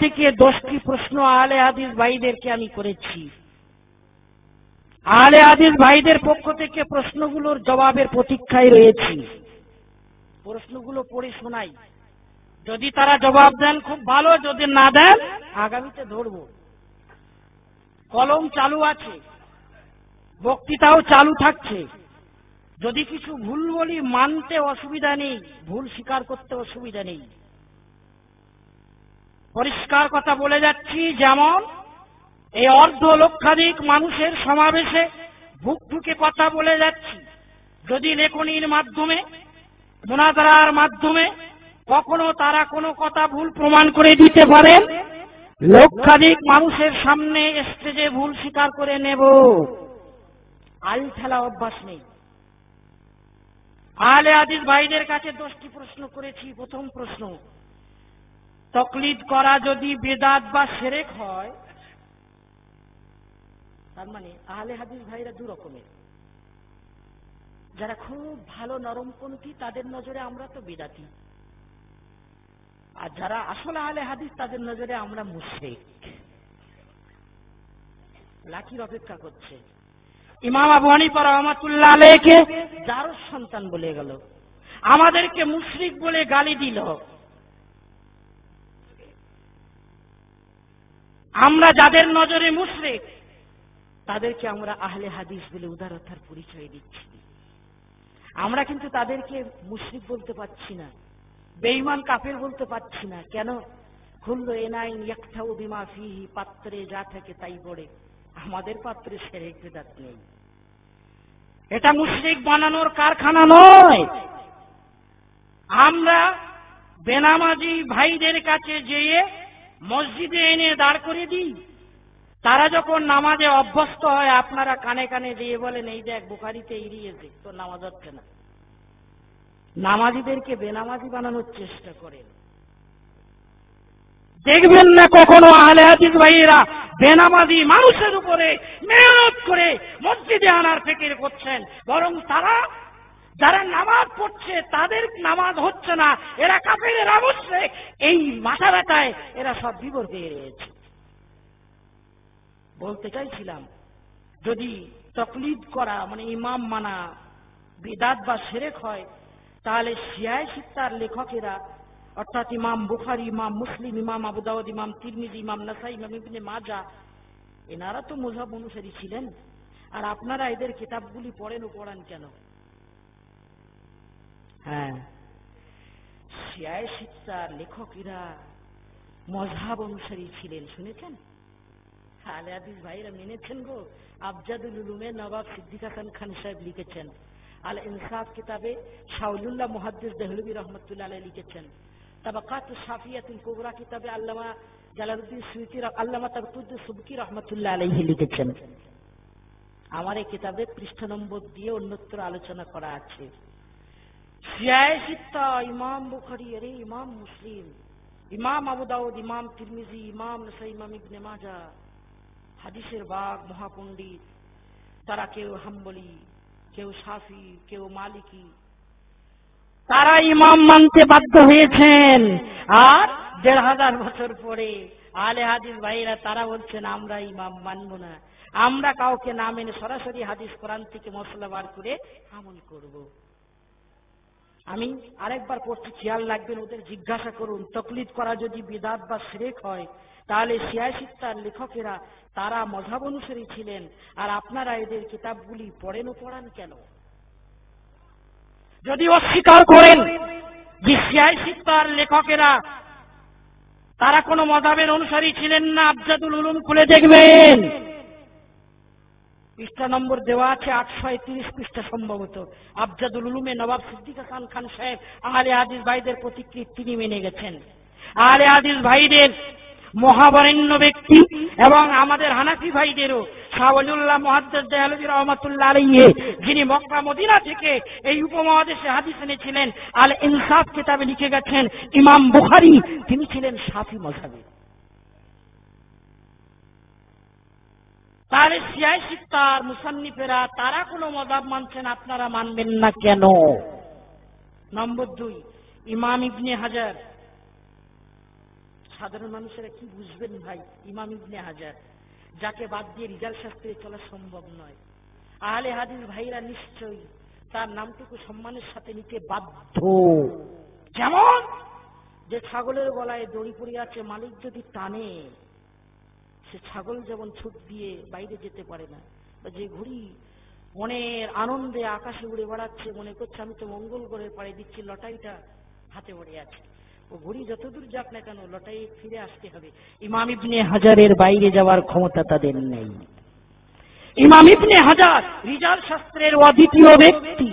থেকে দশটি প্রশ্ন আলে হাদিস ভাইদেরকে আমি করেছি। আলে হাদিস ভাইদের পক্ষ থেকে প্রশ্নগুলোর জবাবের প্রতীক্ষায় রয়েছি। প্রশ্নগুলো পড়ে শোনাই। যদি তারা জবাব দেন, খুব ভালো, যদি না দেন, আগামীতে ধরব। কলম চালু আছে, বক্তৃতাও চালু থাকছে। যদি কিছু ভুল বলি, মানতে অসুবিধা নেই, ভুল স্বীকার করতে অসুবিধা নেই। পরিষ্কার কথা বলে যাচ্ছি, যেমন এই অর্ধ লক্ষাধিক মানুষের সমাবেশে বুক ঢুকে কথা বলে যাচ্ছি। যদি লেখনির মাধ্যমে মোনাদারার মাধ্যমে কখনো তারা কোনো কথা ভুল প্রমাণ করে দিতে পারেন লক্ষাধিক মানুষের সামনে স্টেজে ভুল স্বীকার করে নেব। আল ঠেলা অভ্যাস নেই। আলে আদিস ভাইদের কাছে দশটি প্রশ্ন করেছি। প্রথম প্রশ্ন তকলিদ করা যদি বেদাত বা সেরেক হয়, তার মানে আহলে হাদিস ভাইরা দু রকমের। যারা খুব ভালো নরমপন্থী, তাদের নজরে আমরা তো বেদাতি। আর যারা আসল আহলে হাদিস, তাদের নজরে আমরা মুশরিক। লাকির অপেক্ষা করছে। ইমাম আবু হানিফা রহমাতুল্লাহ আলাইকে যার সন্তান বলে গেল। আমাদেরকে মুশরিক বলে গালি দিল। আমরা যাদের নজরে মুশরিক, তাদেরকে আমরা আহলে হাদিস বলে উদারতার পরিচয় দিচ্ছি। আমরা কিন্তু তাদেরকে মুশরিক বলতে পারছি না, বেঈমান, কাফের বলতে পারছি না। কেন? খুললো এনাইন ইয়াকথাউ বিমা ফিহি, পাত্রে যা থাকে তাই পড়ে। আমাদের পাত্রে সেরে বেদাত নেই। এটা মুশরিক বানানোর কারখানা নয়। আমরা বেনামাজি ভাইদের কাছে যেয়ে মসজিদে এনে দাঁড় করে দিই। তারা যখন নামাজে অভ্যস্ত হয়, আপনারা কানে কানে দিয়ে বলেন, এই দেখ, বুখারিতে এড়িয়েছে তো নামাজ হচ্ছে না। নামাজিদেরকে বেনামাজি বানানোর চেষ্টা করেন। দেখবেন না কখনো আহলে হাদিস ভাইয়েরা বেনামাজি মানুষের উপরে মেহনত করে মসজিদে আনার ফিকির করছেন, বরং তারা যারা নামাজ পড়ছে, তাদের নামাজ হচ্ছে না। এরা কাপের অবশ্যই এই মাথা ব্যথায় এরা সব বিবর পেয়ে রয়েছে। বলতে চাইছিলাম, যদি তকলিদ করা মানে ইমাম মানা, বিদাত বা সেরেক হয়, তাহলে শিয়ায় সিত্তার লেখকেরা, অর্থাৎ ইমাম বুখারি, ইমাম মুসলিম, ইমাম আবুদাউদ ইমাম তিরমিজি, ইমাম নাসাই, ইমাম ইবনে মাজা এনারা তো মজাব অনুসারী ছিলেন। আর আপনারা এদের কিতাবগুলি পড়েন ও পড়ান কেন? হ্যাঁ। শিয়ায় লেখকেরা মজহাব অনুসারী ছিলেন, শুনেছেন? আলে ভাইরা মেনেছেন গো। আফজাদুল উলুমে নবাব সিদ্দিক হাসান খান সাহেব লিখেছেন। আল ইনসাফ কিতাবে রহমতুল্লাহ আলাই লিখেছেন। তাবাকাত সাফিয়াতুল কিতাবে আল্লামা সুইতি আল্লামা সুবকি রহমতুল্লাহ আলাইহি লিখেছেন। আমার এই কিতাবে পৃষ্ঠা নম্বর দিয়ে অন্যত্র আলোচনা করা আছে। সিয়ায় ইমাম বুখারি আরে ইমাম মুসলিম ইমাম আবু দাউদ ইমাম তিরমিজি ইমাম নসাই ইমাম ইবনে মাজা হাদিসের মহাপণ্ডিত তারা কেউ হাম্বলি কেউ সাফি কেউ মালিকি তারা ইমাম মানতে বাধ্য হয়েছেন। আর দেড় হাজার বছর পরে আলে হাদিস ভাইরা তারা বলছেন, আমরা ইমাম মানব না। আমরা কাউকে না মেনে সরাসরি হাদিস কোরআন থেকে মশলা বার করে আমল করব। আমি আরেকবার পড়ছি খেয়াল রাখবেন ওদের জিজ্ঞাসা করুন, তকলিদ করা যদি বিদাত বা শ্রেক হয়, তাহলে সিয়াসিত্তার লেখকেরা তারা মজাব অনুসারী ছিলেন, আর আপনারা এদের কিতাবগুলি পড়েন ও পড়ান কেন? যদি অস্বীকার করেন যে সিয়াসিত্তার লেখকেরা তারা কোনো মজাবের অনুসারী ছিলেন না আবজাদুল উলুম খুলে দেখবেন। পৃষ্ঠা নম্বর দেওয়া আছে আটশো তিরিশ পৃষ্ঠা সম্ভবত। আফজাদুল উলুমে নবাব সিদ্দিক হাসান খান সাহেব আহলে আদিস ভাইদের প্রতিকৃত তিনি মেনে গেছেন। আহলে আদিস ভাইদের মহাবরেণ্য ব্যক্তি এবং আমাদের হানাফি ভাইদেরও শাহলিউল্লাহ মহাদ্দেস দেয়ালবী রহমতুল্লাহ আলাইহে, যিনি মক্কা, মদিনা থেকে এই উপমহাদেশে হাদিস এনেছিলেন আল ইনসাফ কিতাবে লিখে গেছেন, ইমাম বুখারি, তিনি ছিলেন সাফি মজাবে তাহলে সিয়াই সিত্তার মুসান্নিফেরা, তারা কোনো মজাব মানছেন, আপনারা মানবেন না কেন? নম্বর দুই, ইমাম ইবনে হাজার। সাধারণ মানুষেরা কি বুঝবেন ভাই, ইমাম ইবনে হাজার, যাকে বাদ দিয়ে রিজাল শাস্ত্রে চলা সম্ভব নয়। আহলে হাদিস ভাইরা নিশ্চয়ই তার নামটুকু সম্মানের সাথে নিতে বাধ্য। যেমন যে ছাগলের গলায় দড়ি পড়ে আছে, মালিক যদি টানে সে ছাগল যেমন ছুট দিয়ে বাইরে যেতে পারে না, বা যে ঘুড়ি মনের আনন্দে আকাশে উড়ে বেড়াচ্ছে, মনে করছে আমি তো মঙ্গল করে পাড়ে দিচ্ছি, লটারিটা হাতে পড়ে আছে। ও ঘুড়ি যতদূর যাক না কেন লটারি ফিরে আসতে হবে। ইমাম ইবনে হাজারের বাইরে যাওয়ার ক্ষমতা তাদের নেই। ইমাম ইবনে হাজার রিজাল শাস্ত্রের অদ্বিতীয় ব্যক্তি।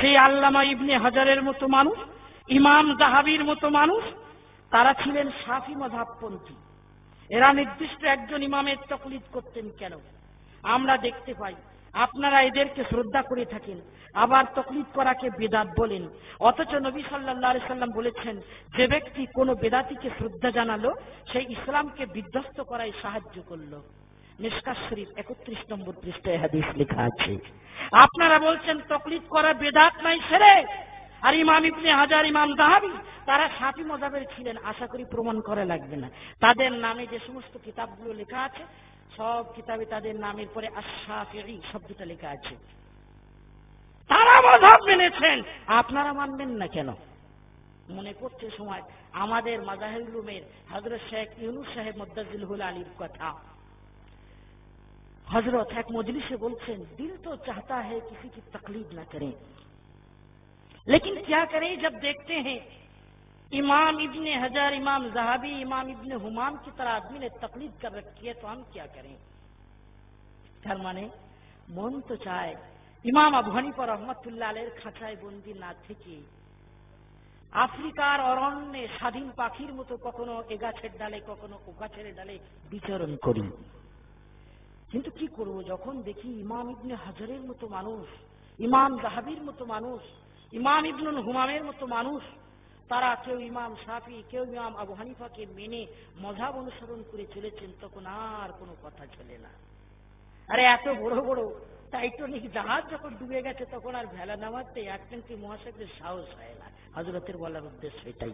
সেই আল্লামা ইবনে হাজারের মতো মানুষ, ইমাম জাহাবির মতো মানুষ, তারা ছিলেন সাফি মধাবপন্থী এরা নির্দিষ্ট একজন ইমামের তকলিদ করতেন কেন? আমরা দেখতে পাই, আপনারা এদেরকে শ্রদ্ধা করে থাকেন, আবার তকলিদ করাকে বেদাত বলেন। অথচ নবী সাল্লাহ সাল্লাম বলেছেন, যে ব্যক্তি কোনো বেদাতিকে শ্রদ্ধা জানালো সেই ইসলামকে বিধ্বস্ত করায় সাহায্য করল। মিসকাত শরীফ একত্রিশ নম্বর পৃষ্ঠায় হাদিস লেখা আছে। আপনারা বলছেন তকলিদ করা বেদাত নাই সেরে। আর ইমাম ইবনে হাজার, ইমাম দাহাবি, তারা সাফি মজাবের ছিলেন, আশা করি প্রমাণ করা লাগবে না। তাদের নামে যে সমস্ত কিতাবগুলো লেখা আছে, সব কিতাবে তাদের নামের পরে আশাফি শব্দটা লেখা আছে। তারা মজাব মেনেছেন। আপনারা মানবেন না কেন? মনে করছে সময়, আমাদের মাজাহুলুমের হজরত শেখ ইউনুস সাহেব মদ্দাজুল হুল আলীর কথা। হজরত এক মজলিসে বলছেন, দিল তো চাহতা হে কিসি কি তকলিফ না করেন लेकिन क्या करें जब देखते हैं इमाम इब्ने हजार इमाम जहाबी इमाम इब्ने हुमाम की तरह आदमी ने तकलीफ कर रखी है तो हम क्या करें তার মানে মন তো চায় ইমাম আবু হানিফা রহমতুল্লাহ আলের খাঁচায় বন্দি না থেকে আফ্রিকার অরণ্যে স্বাধীন পাখির মতো কখনো এ গাছের ডালে কখনো ও গাছের ডালে বিচরণ করি কিন্তু কি করব যখন দেখি ইমাম ইবনে হাজারের মতো মানুষ ইমাম জাহাবির মতো মানুষ ইমাম ইবনুল হুমামের মতো মানুষ, তারা কেউ ইমাম সাফি কেউ ইমাম আবু হানিফাকে মেনে মজাব অনুসরণ করে চলেছেন, তখন আর কোনো কথা চলে না। আরে এত বড় বড় টাইটনিক জাহাজ যখন ডুবে গেছে, তখন আর ভেলা নামাতে এক ট্যাঙ্কি মহাশয়দের সাহস হয় না। হজরতের বলার উদ্দেশ্য এটাই।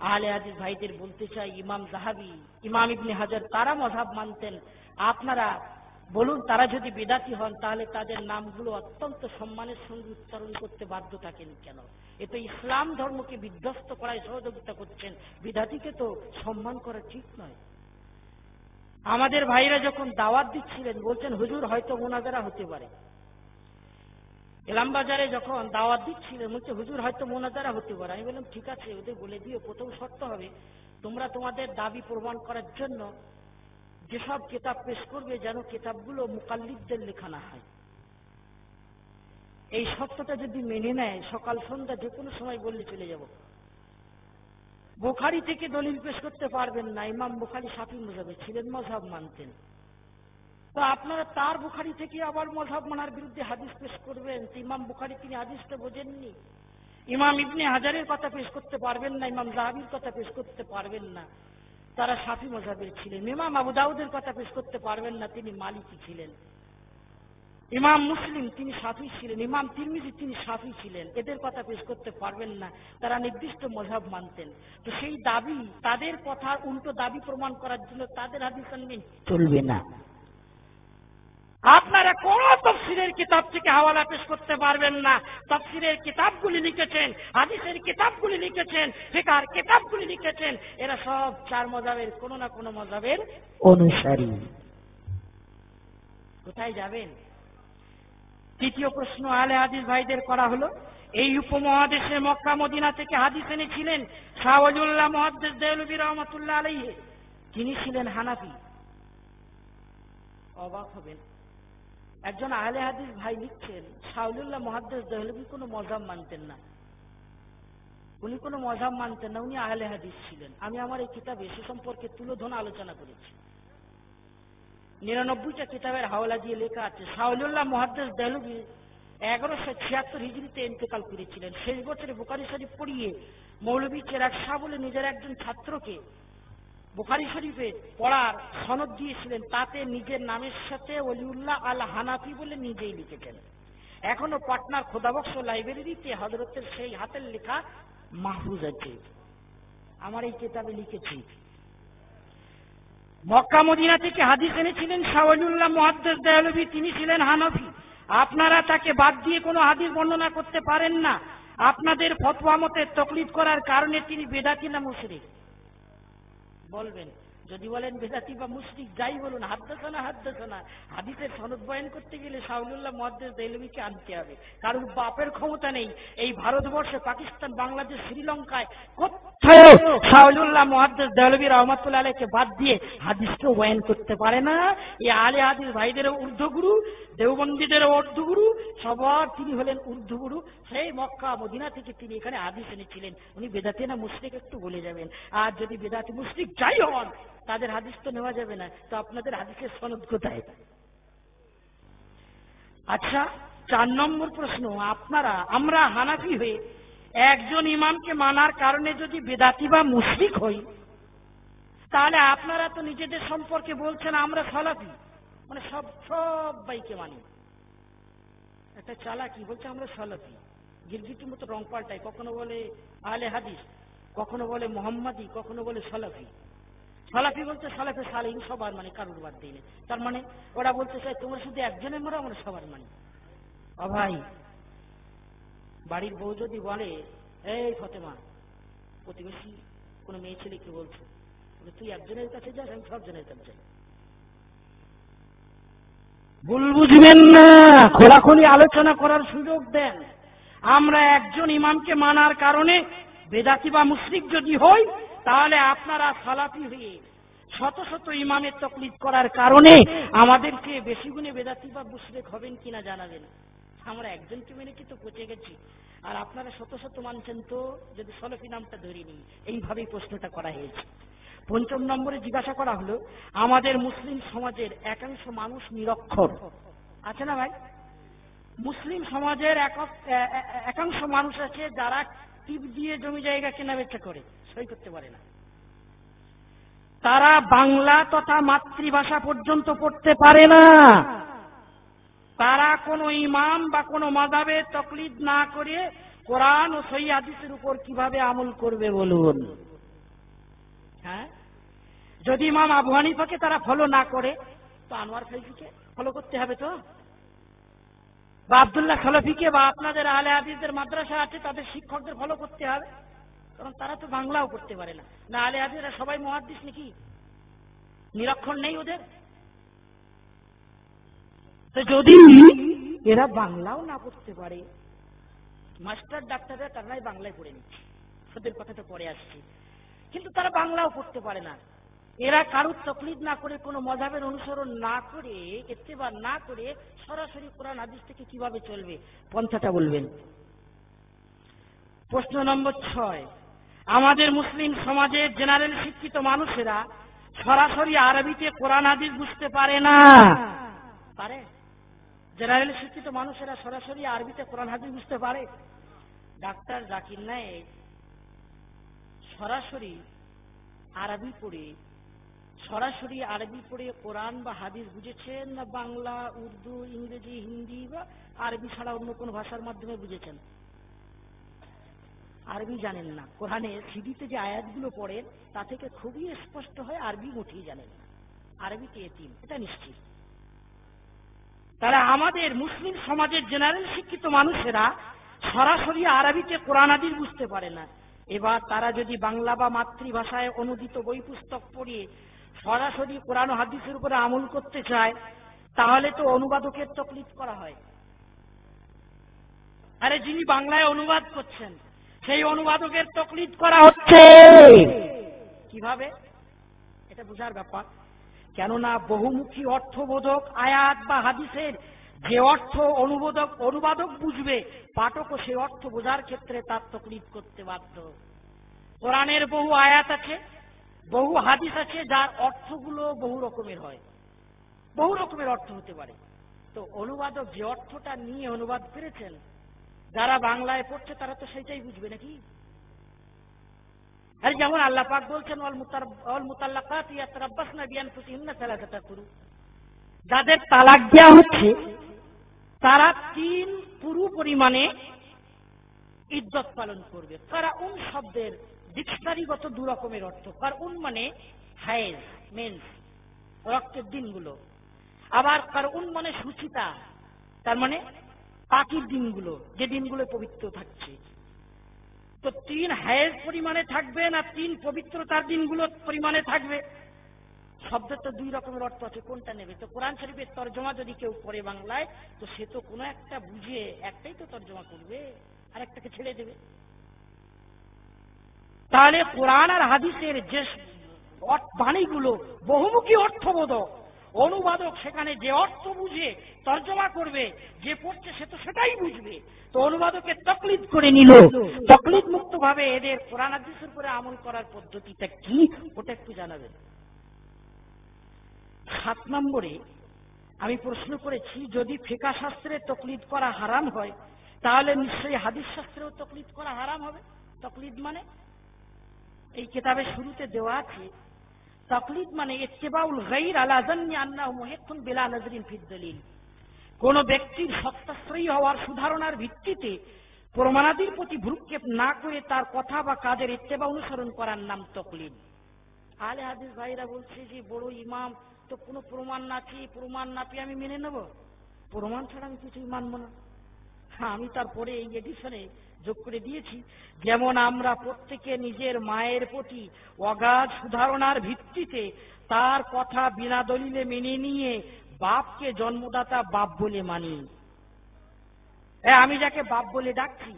আহলে হাদিস ভাইদের বলতে চাই, ইমাম জাহাবি, ইমাম ইবনে হাজার তারা মজাব মানতেন। আপনারা বলুন, তারা যদি বেদাতি হন, তাহলে তাদের নামগুলো অত্যন্ত সম্মানের সঙ্গে উচ্চারণ করতে বাধ্য থাকেন কেন? এ তো ইসলাম ধর্মকে বিধ্বস্ত করায় সহযোগিতা করছেন। বিদাতিকে তো সম্মান করা ঠিক নয়। আমাদের ভাইরা যখন দাওয়াত দিচ্ছিলেন, বলছেন, হুজুর, হয়তো মোনাজারা হতে পারে। এলামবাজারে যখন দাওয়াত দিচ্ছিলেন, বলছে, হুজুর, হয়তো মোনাজারা হতে পারে। আমি বললাম, ঠিক আছে, ওদের বলে দিও, প্রথম শর্ত হবে, তোমরা তোমাদের দাবি প্রমাণ করার জন্য যেসব কিতাব পেশ করবে যেন কিতাবগুলো মুকাল্লিদদের লেখা না হয়। এই সত্যটা যদি মেনে নেয়, সকাল সন্ধ্যা যে কোনো সময় বললে চলে যাব। বোখারি থেকে দলিল পেশ করতে পারবেন না, ইমাম বোখারি সাফি মজাবে ছিলেন, মজাব মানতেন। তো আপনারা তার বুখারি থেকে আবার মজাব মানার বিরুদ্ধে হাদিস পেশ করবেন। ইমাম বুখারি তিনি হাদিসটা বোঝেননি। ইমাম ইবনে হাজারের কথা পেশ করতে পারবেন না, ইমাম জাহাবির কথা পেশ করতে পারবেন না। তারা সাফি মজাবের ছিলেন। ইমাম আবু দাউদের কথা পেশ করতে পারবেন না, তিনি মালিকি ছিলেন। ইমাম মুসলিম তিনি সাফি ছিলেন, ইমাম তিরমিজি তিনি সাফি ছিলেন। এদের কথা পেশ করতে পারবেন না, তারা নির্দিষ্ট মজাব মানতেন। তো সেই দাবি, তাদের কথার উল্টো দাবি প্রমাণ করার জন্য তাদের হাদিস চলবে না। আপনারা কোন তফসিরের কিতাব থেকে হাওয়ালা পেশ করতে পারবেন না। তফসিরের কিতাবগুলি লিখেছেন, হাদিসের কিতাবগুলি লিখেছেন, ফিকার কিতাবগুলি লিখেছেন, এরা সব চার মজাবের, কোন না কোন মজাবের অনুসারী। কোথায় যাবেন? তৃতীয় প্রশ্ন, আলে হাদিস ভাইদের করা হলো, এই উপমহাদেশে মক্কা, মদিনা থেকে হাদিস এনেছিলেন শাহজুল্লাহ মহাদ্দেশ দেহলবী রহমতুল্লাহ আলাইহে। তিনি ছিলেন হানাফি। অবাক হবেন। একজন আহলে হাদিস ভাই লিখছেন শাহুল্লাহ মহাদ্দেশ দেহলবী কোনো মজাব মানতেন না। উনি কোনো মজাব মানতেন না, উনি আহলে হাদিস ছিলেন। আমি আমার এই কিতাবে সে সম্পর্কে তুলোধন আলোচনা করেছি। নিরানব্বইটা কিতাবের হাওলা দিয়ে লেখা আছে শাহুল্লাহ মহাদ্দেশ দেহলবী এগারোশো ছিয়াত্তর হিজড়িতে ইন্তেকাল করেছিলেন। শেষ বছরে বোকারি শরীফ পড়িয়ে মৌলবী চেরাক শাহ বলে নিজের একজন ছাত্রকে বুখারি শরীফে পড়ার সনদ দিয়েছিলেন, তাতে নিজের নামের সাথে অলিউল্লাহ আল হানাফি বলে নিজেই লিখেছেন। এখনও পাটনার খোদাবক্স লাইব্রেরিতে হজরতের সেই হাতের লেখা মাহফুজ আছে। আমার এই কিতাবে লিখেছি। মক্কা মদিনা থেকে হাদিস এনেছিলেন শাওয়ালুল্লাহ মহাদ্দেস দেয়ালবী তিনি ছিলেন হানফি। আপনারা তাকে বাদ দিয়ে কোনো হাদিস বর্ণনা করতে পারেন না। আপনাদের ফতোয়া মতে তকলিদ করার কারণে তিনি বেদাতি না মুশরিক। বলবেন যদি বলেন বেদাতি বা মুশরিক যাই বলুন হাদ্দাসা না হাদ্দাসা না হাদিসের সনদ বয়ান করতে গেলে শাহুল্লাহ মহাদ্দেস দেলবিকে আনতে হবে। কারণ বাপের ক্ষমতা নেই। এই ভারতবর্ষে পাকিস্তান, বাংলাদেশ, শ্রীলঙ্কায় কোথাও শাহুল্লাহ মহাদ্দেস দেলবি রহমতুল্লাহ আলাইকে বাদ দিয়ে হাদিসকেও বয়ান করতে পারে না। এই আলে হাদিস ভাইদেরও ঊর্ধ্বগুরু, দেওবন্দীদেরও ঊর্ধ্বগুরু, সবার তিনি হলেন ঊর্ধ্বগুরু। সেই মক্কা, মদিনা থেকে তিনি এখানে হাদিস এনেছিলেন। উনি বেদাতি না মুশরিক একটু বলে যাবেন। আর যদি বেদাতি মুশরিক যাই হন তাদের হাদিস তো নেওয়া যাবে না, তো আপনাদের হাদিসের সনদ কোথায়? আচ্ছা চার নম্বর প্রশ্ন, আপনারা, আমরা হানাফি হয়ে একজন ইমামকে মানার কারণে যদি বেদাতি বা মুশরিক হই, তাহলে আপনারা তো নিজেদের সম্পর্কে বলছেন আমরা সালাফি মানে সব সব বাইকে মানি। একটা চালাকি বলছে আমরা সালাফি, গিরগিটির মতো রং পাল্টাই কখনো বলে আলে হাদিস, কখনো বলে মোহাম্মদী, কখনো বলে সালাফি। সালাফি বলতে সালাফে সালিম সবার মানে কারুর বাদ দিই। তার মানে ওরা বলতে চায় তোমরা শুধু একজনের মরো, আমরা সবার মানি। ও ভাই, বাড়ির বউ যদি বলে, এই ফতেমা, প্রতিবেশী কোনো মেয়ে ছেলেকে বলছে? তুই একজনের কাছে যাস, আমি সবজনের কাছে যাই। ভুল বুঝবেন না, খোলাখুলি আলোচনা করার সুযোগ দেন। আমরা একজন ইমামকে মানার কারণে বেদাতি বা মুশরিক যদি হই তাহলে আপনারা সালাফি হয়ে শত শত ইমামের তকলিদ করার কারণে আমাদেরকে বেশি গুণে বেদাতি বা মুশরিক হবেন কিনা জানাবেন। আমরা একজনকে মেনে কি তো পচে গেছি। আর আপনারা শত শত মানছেন তো, যদি সলফি নামটা ধরিনি এইভাবেই প্রশ্নটা করা হয়েছে। পঞ্চম নম্বরে জিজ্ঞাসা করা হলো, আমাদের মুসলিম সমাজের একাংশ মানুষ নিরক্ষর। আছে না ভাই? মুসলিম সমাজের একাংশ মানুষ আছে যারা টিপ দিয়ে জমি জায়গা কেনা বেচা করে, সই করতে পারে না। তারা বাংলা তথা মাতৃভাষা পর্যন্ত পড়তে পারে না। তারা কোনো ইমাম বা কোনো মাদাবে তকলিদ না করে কোরআন ও সই আদিসের উপর কীভাবে আমল করবে বলুন? হ্যাঁ? যদি ইমাম আবু হানিফাকে তারা ফলো না করে, তো আনোয়ার ফাইজিকে ফলো করতে হবে তো? বা আবদুল্লাহ খলফিকে বা আপনাদের আলে হাদিসদের মাদ্রাসা আছে, তাদের শিক্ষকদের ফলো করতে হবে। কারণ তারা তো বাংলাও করতে পারে না। না আলে হাদিসরা সবাই মহাদিস নাকি? নিরক্ষর নেই ওদের? তো যদি এরা বাংলাও না পড়তে পারে, মাস্টার ডাক্তাররা তারাই বাংলায় পড়ে নিচ্ছে। ওদের কথাটা পরে আসছে। কিন্তু তারা বাংলাও পড়তে পারে না। এরা কারুর তকলিদ না করে কোনো মজাবের অনুসরণ না করে এত্তেবার না করে সরাসরি কোরআন হাদিস থেকে কীভাবে চলবে? পন্থাটা বলবেন। প্রশ্ন নম্বর ছয়। আমাদের মুসলিম সমাজের জেনারেল শিক্ষিত মানুষেরা সরাসরি আরবিতে কোরআন হাদিস বুঝতে পারে না। পারে? জেনারেল শিক্ষিত মানুষেরা সরাসরি আরবিতে কোরআন হাদিস বুঝতে পারে? ডাক্তার জাকির নায়েক সরাসরি আরবি পড়ে সরাসরি আরবি পড়ে কোরআন বা হাদিস বুঝেছেন না বাংলা, উর্দু, ইংরেজি, হিন্দি বা আরবি ছাড়া অন্য কোনো ভাষার মাধ্যমে বুঝেছেন? আরবি জানেন না। কোরআনে সিডিতে যে আয়াতগুলো পড়েন, তা থেকে খুবই স্পষ্ট হয় আরবি মুঠেই জানেন। না আরবিতে এতিম, এটা নিশ্চিত। তারা আমাদের মুসলিম সমাজের জেনারেল শিক্ষিত মানুষেরা সরাসরি আরবিতে কোরআন, হাদিস বুঝতে পারে না। এবার তারা যদি বাংলা বা মাতৃভাষায় অনুদিত বই পুস্তক পড়িয়ে সরাসরি কোরআন হাদিসের উপরে আমল করতে চায়, তাহলে তো অনুবাদকের তকলিফ করা হয়। আরে যিনি বাংলায় অনুবাদ করছেন, সেই অনুবাদকের তকলিফ করা হচ্ছে। কীভাবে? এটা বোঝার ব্যাপার। কেননা বহুমুখী অর্থবোধক আয়াত বা হাদিসের যে অর্থ অনুবোধক, অনুবাদক বুঝবে পাঠকও সেই অর্থ বোঝার ক্ষেত্রে তার তকলিফ করতে বাধ্য। কোরআনের বহু আয়াত আছে বহু হাদিস আছে যার অর্থগুলো বহু রকমের হয়। বহু রকমের অর্থ হতে পারে। তো অনুবাদক যে অর্থটা নিয়ে অনুবাদ করেছেন, যারা বাংলায় পড়ছে তারা তো সেটাই বুঝবে নাকি? আর যেমন আল্লাহ পাক বলছেন অল মুতার অল মুতাল্লাকাত ইয়াতরাব্বাসনা বিআনফুসিহিন্না সালাসাতা কুরু যাদের তালাক দেওয়া হচ্ছে, তারা তিন পুরু পরিমাণে ইজ্জত পালন করবে। তারা উন শব্দের ডিকশনারিগত দু রকমের অর্থ। কার উন মানে হায়েজ মেন্স রক্তের দিনগুলো। আবার কার মানে সুচিতা, তার মানে পাখির দিনগুলো, যে দিনগুলো পবিত্র থাকছে। তো তিন হায়ের পরিমাণে থাকবে না তিন পবিত্রতার দিনগুলো পরিমাণে থাকবে? শব্দের তো দুই রকমের অর্থ আছে, কোনটা নেবে? তো কোরআন শরীফের তর্জমা যদি কেউ করে বাংলায়, তো সে তো কোনো একটা বুঝে, একটাই তো তর্জমা করবে আর একটাকে ছেড়ে দেবে। তাহলে কোরআন আর হাদিসের যে বাণীগুলো বহুমুখী অর্থবোধক। অনুবাদক সেখানে যে অর্থ বুঝে তর্জমা করবে, যে পড়ছে সে তো সেটাই বুঝবে। তো অনুবাদকের তকলিদ করে নিল। তকলিদ মুক্ত ভাবে এদের কোরআন হাদিসের উপরে আমল করার পদ্ধতিটা কি, ওটা একটু জানাবেন। সাত নম্বরে আমি প্রশ্ন করেছি, যদি ফেকা শাস্ত্রে তকলিদ করা হারাম হয়, তাহলে নিশ্চয়ই হাদিস শাস্ত্রেও তকলিদ করা হারাম হবে। তকলিদ মানে এই কেতাবের শুরুতে দেওয়া আছে, তকলিদ মানে ইত্তেবাউল গাইর আলা জান্নি আন্নাহু মুহিক্কুন বিলা নজরিন দলিল। কোন ব্যক্তির সত্যাশ্রয়ী হওয়ার সুধারণার ভিত্তিতে প্রমাণাদির প্রতি ভ্রুক্ষেপ না করে তার কথা বা কাজের ইত্তেবা অনুসরণ করার নাম তকলিদ। আলে হাদিস ভাইরা বলছে যে, বড় ইমাম, তো কোনো প্রমাণ না চেয়ে প্রমাণ না পেয়ে আমি মেনে নেব? প্রমাণ ছাড়া আমি কিছুই মানব না। হ্যাঁ আমি তারপরে এই এডিশনে যোগ করে দিয়েছি। যেমন আমরা প্রত্যেকে নিজের মায়ের প্রতি অগাধ সুধারণার ভিত্তিতে তার কথা বিনা দলিলে মেনে নিয়ে বাপকে জন্মদাতা বাপ বলে মানি। আমি যাকে বাপ বলে ডাকছি,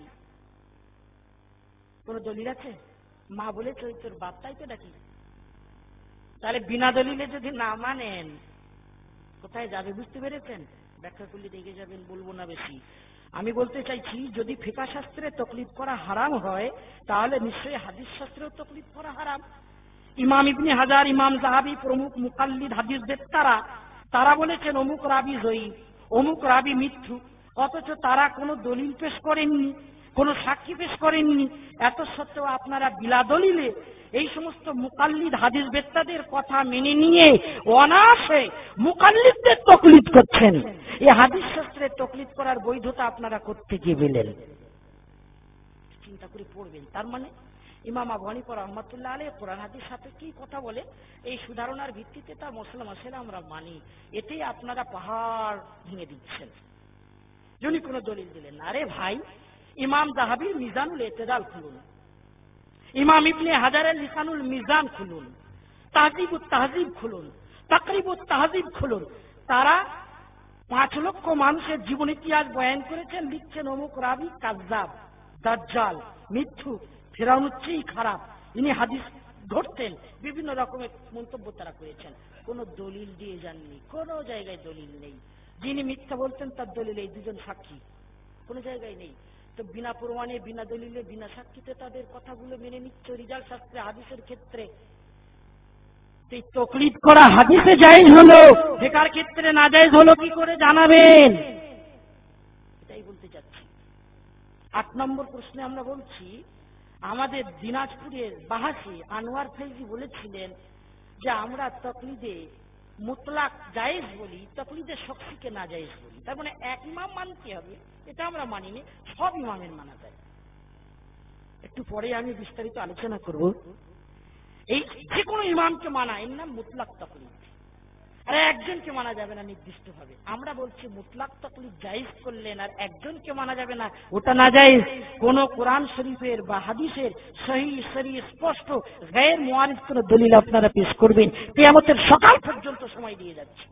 কোন দলিল আছে? মা বলে চরিত্র বাপ তাই তো ডাকি। তাহলে বিনা দলিলে যদি না মানেন, কোথায় যাবে বুঝতে পেরেছেন? ব্যাখ্যা করলে দেখে যাবেন, বলব না বেশি। আমি বলতে চাইছি, যদি ফেকা শাস্ত্রে তকলিফ করা হারাম হয়, তাহলে নিশ্চয়ই হাদিস শাস্ত্রেও তকলিফ করা হারাম। ইমাম ইবনি হাজার, ইমাম জাহাবি, প্রমুখ মুকাল্লিদ হাদিসদের তারা তারা বলেছেন, অমুক রাবি জয়ী, অমুক রাবি মিথ্যু, অথচ তারা কোনো দলিল পেশ করেননি। কোনো সাক্ষী পেশ করেননি। এত সত্ত্বেও আপনারা বিলা দলিলে এই সমস্ত মুকাল্লিদ হাদিস বেত্তাদের কথা মেনে নিয়ে অনাসে মুকাল্লিদদের তকলিদ করছেন। এই হাদিস শাস্ত্রের তকলিদ করার বৈধতা আপনারা করতে গিয়ে পেলেন? চিন্তা করে পড়বেন। তার মানে ইমাম আবু হানিফা রহমতুল্লাহ আলী কোরআন হাদিস সাথে কি কথা বলে? এই সুধারণার ভিত্তিতে তার মশলা মশলা আমরা মানি। এতেই আপনারা পাহাড় ভেঙে দিচ্ছেন। যদি কোনো দলিল দিলেন, আরে ভাই ইমাম জাহাবির মিজানুল এতেদাল খুলুন। ইমাম ইবনে হাজারের লিসানুল মিজান খুলুন। তাহজিব তাহজিব খুলুন। তাকরিব তাহজিব খুলুন। তারা পাঁচ লক্ষ মানুষের জীবন ইতিহাস বয়ান করেছেন, লিখছেন অমুক রাবি কাজাব দাজ্জাল, মিথ্যু ফেরাউন চেয়েই খারাপ। ইনি হাদিস ধরতেন, বিভিন্ন রকমের মন্তব্য তারা করেছেন। কোন দলিল দিয়ে যাননি, কোন জায়গায় দলিল নেই। যিনি মিথ্যা বলতেন তার দলিল এই দুজন সাক্ষী। কোন জায়গায় নেই। তো বিনা প্রমাণে, বিনা দলিলে, বিনা সাক্ষীতে তাদের কথাগুলো মেনে নিচ্ছে রিজাল্ট শাস্ত্রে, হাদিসের ক্ষেত্রে। তকলিদ করা হাদিসে হলো বেকার ক্ষেত্রে না হলো কি করে জানাবেন? এটাই বলতে চাচ্ছি। আট নম্বর প্রশ্নে আমরা বলছি, আমাদের দিনাজপুরের বাহাসি আনোয়ার ফেজি বলেছিলেন যে আমরা তকলিদে মুতলাক জায়েজ বলি তকলিদে শক্তিকে না জায়েজ বলি। তার মানে এক ইমাম মানতে হবে, এটা আমরা মানিনি, সব ইমামের মানা যায়। একটু পরে আমি বিস্তারিত আলোচনা করব। এই যে কোনো ইমামকে মানা, এর নাম মুতলাক তকলিদ আর একজনকে মানা যাবে না নির্দিষ্ট ভাবে আমরা বলছি, মুতলাক তকলিদ জাইজ করলেন আর একজনকে মানা যাবে না। ওটা না জাইজ কোন কোরআন শরীফের বা হাদিসের সহি সরি স্পষ্ট, গায়ের মোয়ারিফ কোন দলিল আপনারা পেশ করবেন। কেয়ামতের সকাল পর্যন্ত সময় দিয়ে যাচ্ছে।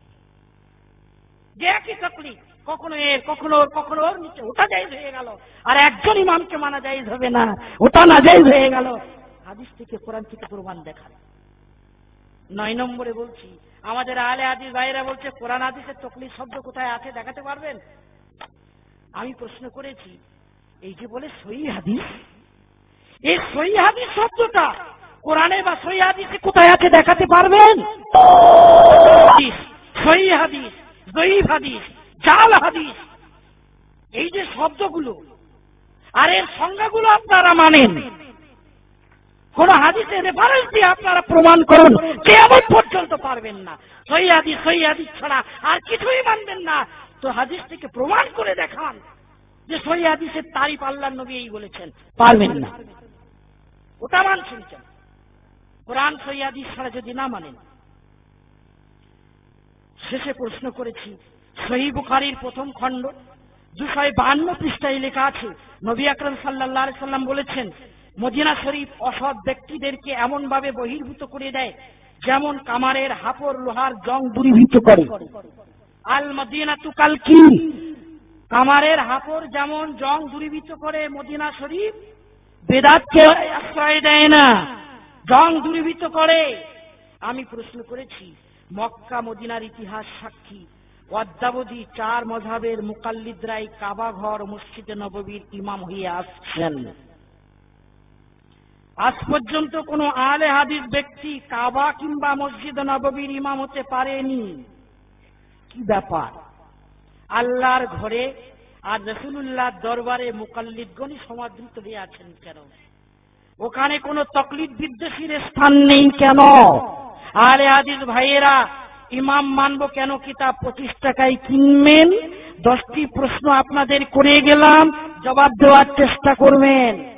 যে একই তকলিফ, কখনো এর, কখনো ওর কখনো ওর নিচে, ওটা জায়জ হয়ে গেল। আর একজন ইমামকে মানা জায়জ হবে না। ওটা না জায়জ হয়ে গেল। হাদিস থেকে কোরআন থেকে প্রমাণ দেখান। নয় নম্বরে বলছি, আমাদের আলে আদিস ভাইরা বলছে, কোরআন হাদিসের তকলিফ শব্দ কোথায় আছে দেখাতে পারবেন? আমি প্রশ্ন করেছি, এই যে বলে সই হাদিস, এই সই হাদিস শব্দটা কোরআনে বা সই হাদিসে কোথায় আছে দেখাতে পারবেন? সই হাদিস, জয়ীফ হাদিস, জাল হাদিস, এই যে শব্দগুলো, আর এর সংজ্ঞাগুলো আপনারা মানেন। কোন হাদিসের রেফারেন্স দিয়ে আপনারা প্রমাণ করুন কেমন পর্যন্ত পারবেন না। সই হাদিস সই হাদিস ছাড়া আর কিছুই মানবেন না। তো হাদিস থেকে প্রমাণ করে দেখান যে সই হাদিসের তারিফ আল্লাহ নবী এই বলেছেন, পারবেন না। ওটা মানছেন কেন কোরআন সই হাদিস ছাড়া যদি না মানেন, শেষে প্রশ্ন করেছি, সহি বুখারির প্রথম খণ্ড দুশয় বান্ন পৃষ্ঠায় লেখা আছে, নবী আকরম সাল্লাহ সাল্লাম বলেছেন মদিনা শরীফ অসৎ ব্যক্তিদেরকে এমন ভাবে বহির্ভূত করে দেয়, যেমন কামারের হাপড় লোহার জং দূরীভূত করে। আল মদিনা তুকাল কি? কামারের হাপড় যেমন জং দূরীভূত করে মদিনা শরীফ, বেদাতকে আশ্রয় দেয় না, জং দূরীভূত করে। আমি প্রশ্ন করেছি, মক্কা মদিনার ইতিহাস সাক্ষী। অদ্যাবধি চার মজাবের মুকাল্লিদরাই কাবা ঘর মসজিদে নববীর ইমাম হয়ে আসছেন। আজ পর্যন্ত কোন আলে হাদিস ব্যক্তি কাবা কিংবা মসজিদ নববীর ইমাম হতে পারেনি। কি ব্যাপার? আল্লাহর ঘরে আর রসুল্লাহ দরবারে মুকাল্লিদগণই সমাদৃত হয়ে আছেন কেন? ওখানে কোনো তকলিফ বিদ্বেষীর স্থান নেই কেন? আরে আজিজ ভাইয়েরা, ইমাম মানব কেন কিতাব পঁচিশ টাকায় কিনবেন? দশটি প্রশ্ন আপনাদের করে গেলাম, জবাব দেওয়ার চেষ্টা করবেন।